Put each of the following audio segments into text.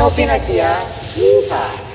No Pinakia. kita.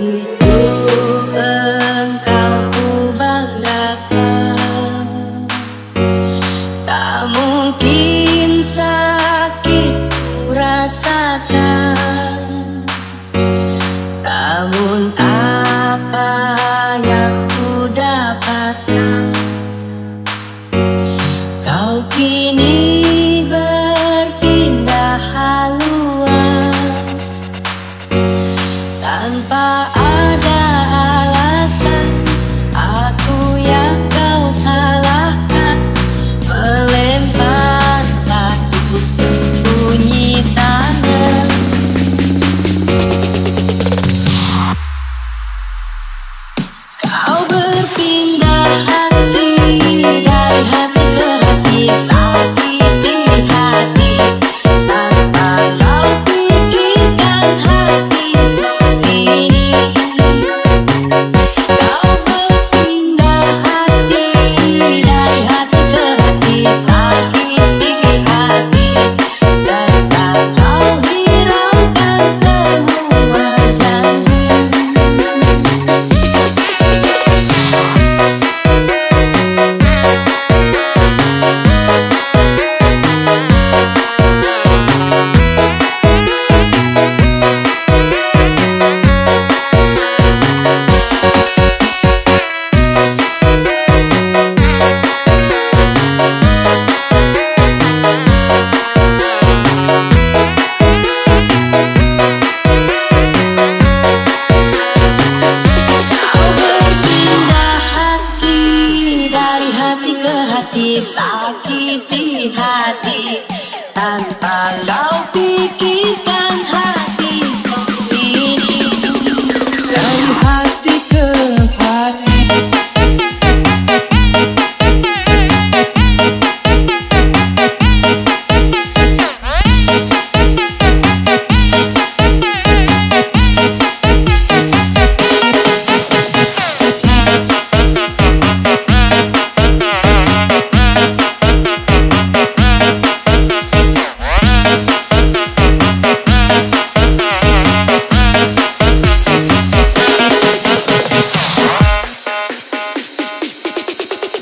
Yeah. tanpa ada.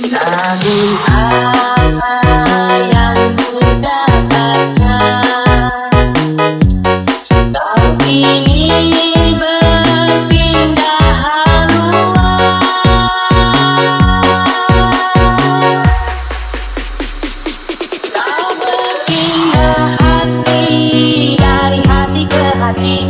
lagu apa yang ini berpindah hati dari hati ke hati